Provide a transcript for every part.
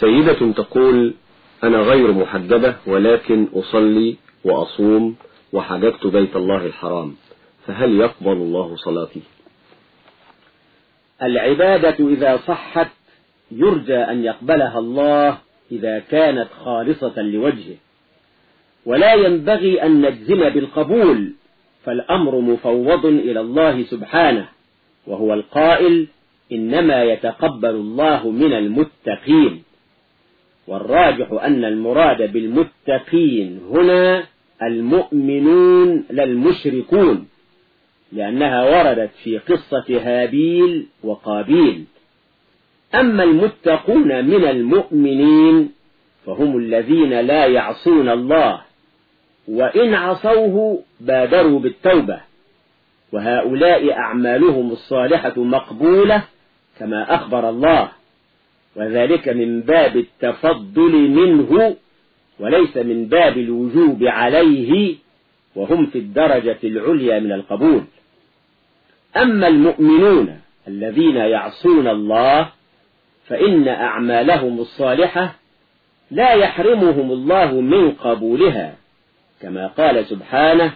سيدة تقول أنا غير محجبة ولكن أصلي وأصوم وحجبت بيت الله الحرام فهل يقبل الله صلاتي؟ العبادة إذا صحت يرجى أن يقبلها الله إذا كانت خالصة لوجهه ولا ينبغي أن نجزم بالقبول فالأمر مفوض إلى الله سبحانه وهو القائل إنما يتقبل الله من المتقين. والراجح أن المراد بالمتقين هنا المؤمنون لا المشركون لأنها وردت في قصة هابيل وقابيل. أما المتقون من المؤمنين فهم الذين لا يعصون الله وإن عصوه بادروا بالتوبة وهؤلاء أعمالهم الصالحة مقبولة كما أخبر الله. وذلك من باب التفضل منه وليس من باب الوجوب عليه وهم في الدرجة العليا من القبول. أما المؤمنون الذين يعصون الله فإن أعمالهم الصالحة لا يحرمهم الله من قبولها كما قال سبحانه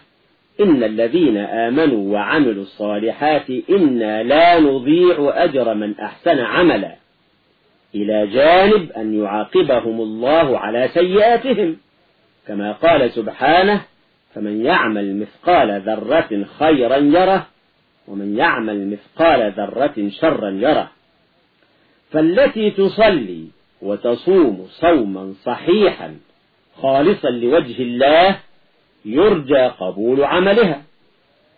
إن الذين آمنوا وعملوا الصالحات إنا لا نضيع أجر من أحسن عملا. إلى جانب أن يعاقبهم الله على سيئاتهم. كما قال سبحانه فمن يعمل مثقال ذرة خيرا يره ومن يعمل مثقال ذرة شرا يره. فالتي تصلي وتصوم صوما صحيحا خالصا لوجه الله يرجى قبول عملها.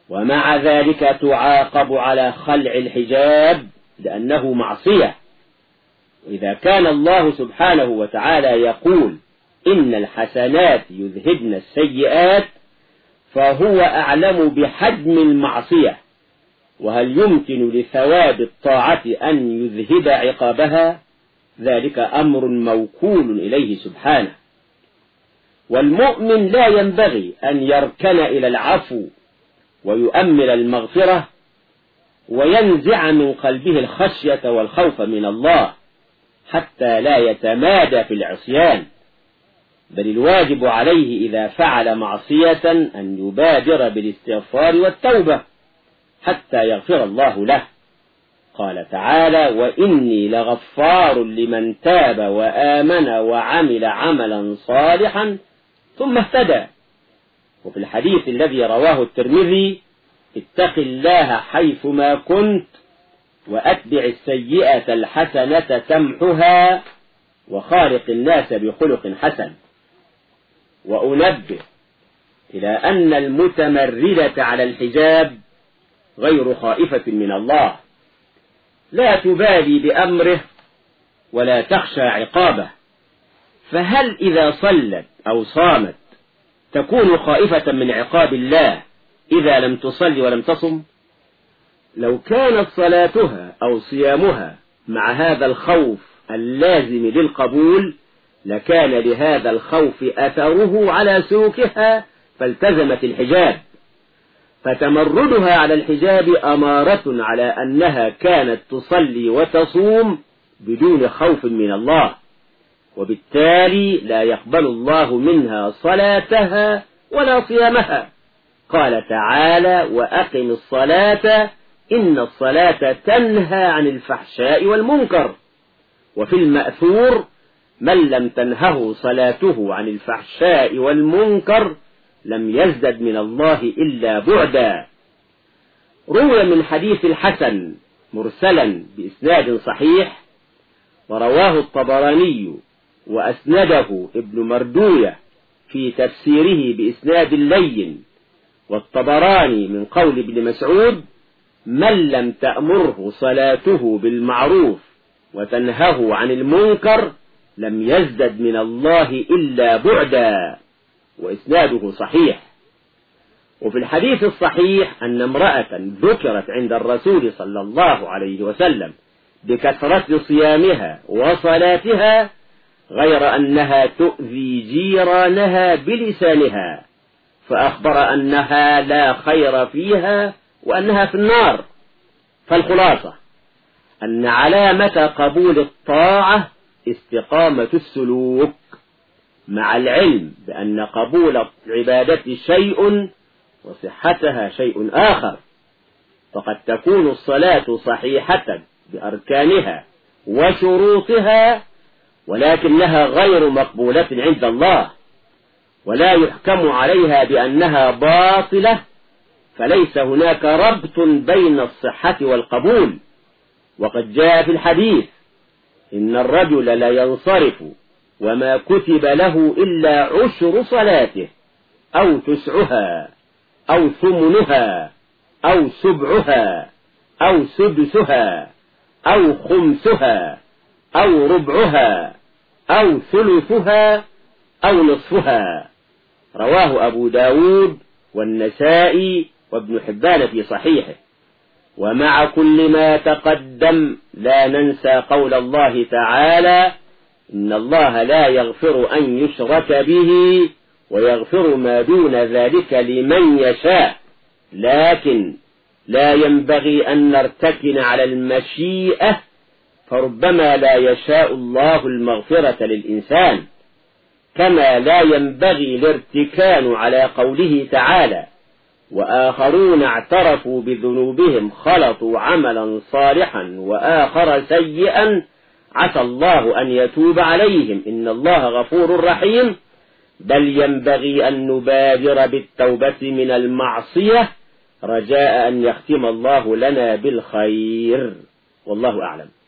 ومع ذلك تعاقب على خلع الحجاب لأنه معصية. وإذا كان الله سبحانه وتعالى يقول إن الحسنات يذهبن السيئات فهو أعلم بحجم المعصية. وهل يمكن لثواب الطاعة أن يذهب عقابها؟ ذلك أمر موكول إليه سبحانه. والمؤمن لا ينبغي أن يركن إلى العفو ويؤمل المغفرة وينزع من قلبه الخشية والخوف من الله. حتى لا يتمادى في العصيان. بل الواجب عليه إذا فعل معصية أن يبادر بالاستغفار والتوبة حتى يغفر الله له. قال تعالى وإني لغفار لمن تاب وآمن وعمل عملا صالحا ثم اهتدى. وفي الحديث الذي رواه الترمذي اتق الله حيثما كنت وأتبع السيئة الحسنة تمحها وخالق الناس بخلق حسن. وأنبه إلى أن المتمردة على الحجاب غير خائفة من الله. لا تبالي بأمره ولا تخشى عقابه. فهل إذا صلت أو صامت تكون خائفة من عقاب الله إذا لم تصل ولم تصم؟ لو كانت صلاتها أو صيامها مع هذا الخوف اللازم للقبول لكان لهذا الخوف أثره على سلوكها فالتزمت الحجاب. فتمردها على الحجاب أمارة على أنها كانت تصلي وتصوم بدون خوف من الله. وبالتالي لا يقبل الله منها صلاتها ولا صيامها. قال تعالى وأقم الصلاة إن الصلاة تنهى عن الفحشاء والمنكر. وفي المأثور من لم تنهه صلاته عن الفحشاء والمنكر لم يزدد من الله إلا بعدا. روي من حديث الحسن مرسلا بإسناد صحيح ورواه الطبراني وأسنده ابن مردوية في تفسيره بإسناد اللين والطبراني من قول ابن مسعود من لم تأمره صلاته بالمعروف وتنهه عن المنكر لم يزدد من الله إلا بعدا وإسناده صحيح. وفي الحديث الصحيح أن امرأة ذكرت عند الرسول صلى الله عليه وسلم بكثرة صيامها وصلاتها غير أنها تؤذي جيرانها بلسانها فأخبر أنها لا خير فيها وأنها في النار فالخلاصة أن علامة قبول الطاعة استقامة السلوك مع العلم بأن قبول العبادة شيء وصحتها شيء آخر. فقد تكون الصلاة صحيحة بأركانها وشروطها ولكنها غير مقبولة عند الله ولا يحكم عليها بأنها باطلة فليس هناك ربط بين الصحة والقبول. وقد جاء في الحديث إن الرجل لا ينصرف وما كتب له إلا عشر صلاته أو تسعها أو ثمنها أو سبعها أو سدسها أو خمسها أو ربعها أو ثلثها أو نصفها. رواه أبو داود والنسائي وابن حبان في صحيحه ومع كل ما تقدم لا ننسى قول الله تعالى إن الله لا يغفر أن يشرك به ويغفر ما دون ذلك لمن يشاء لكن لا ينبغي أن نرتكن على المشيئة فربما لا يشاء الله المغفرة للإنسان كما لا ينبغي الارتكان على قوله تعالى وآخرون اعترفوا بذنوبهم خلطوا عملا صالحا وآخر سيئا عسى الله أن يتوب عليهم. إن الله غفور رحيم. بل ينبغي أن نبادر بالتوبة من المعصية. رجاء أن يختم الله لنا بالخير. والله أعلم.